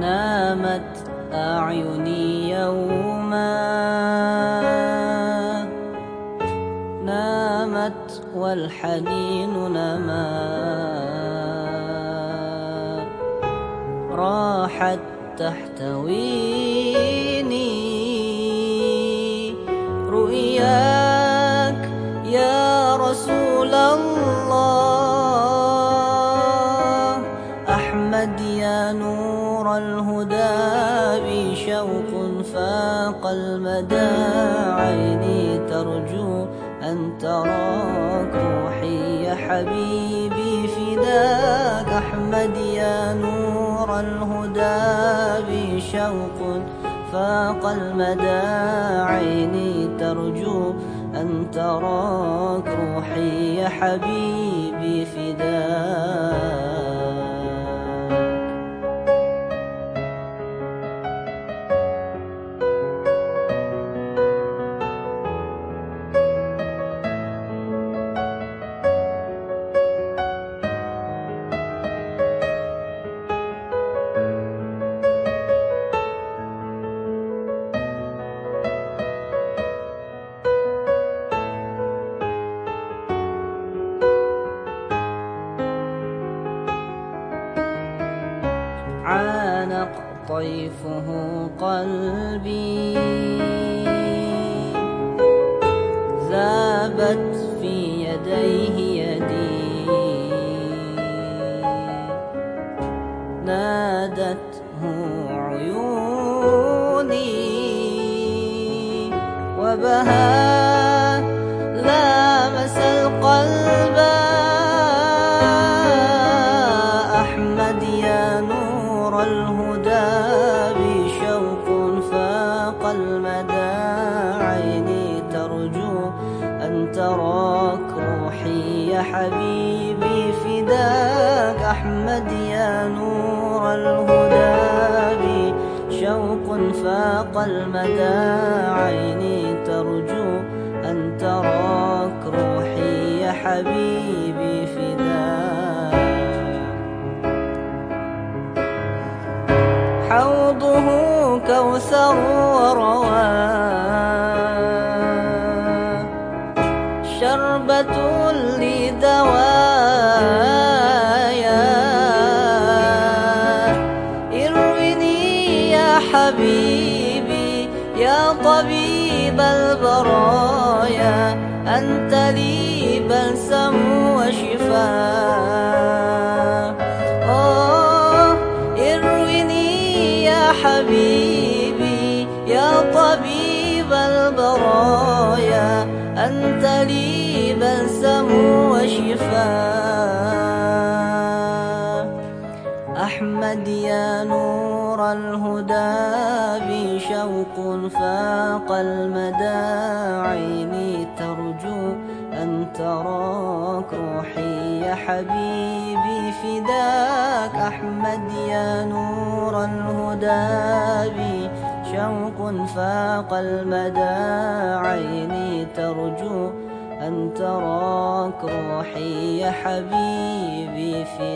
نامت أعيني يوما. نامت والحنين نما. راحت تحتويني رؤياك يا رسول الله. المدى عيني ترجو أن تراك روحي يا حبيبي فداك أحمد يا نور الهدى بشوق فاق المدى عيني ترجو أن تراك روحي يا حبيبي فداك عانق طيفه قلبي. ذابت في يديه يدي. نادته عيوني وبهى الهدى بشوق فاق المدى عيني ترجو أن تراك روحي يا حبيبي فداك أحمد يا نور الهدى بشوق فاق المدى عيني ترجو أن تراك روحي يا حبيبي حوضه كوثر وروى. شربة لدوايا. اروني يا حبيبي يا طبيب البرايا. أنت لي بلسم وشفاء. حبيبي يا طبيب البرايا أنت لي بلسم وشفاء. أحمد يا نور الهدى بشوق فاق المدى عيني ترجو أن تراك روحي يا حبيبي فداك أحمد يا نور الهدى بشوق فاق المدى عيني ترجو أن تراك روحي يا حبيبي فداك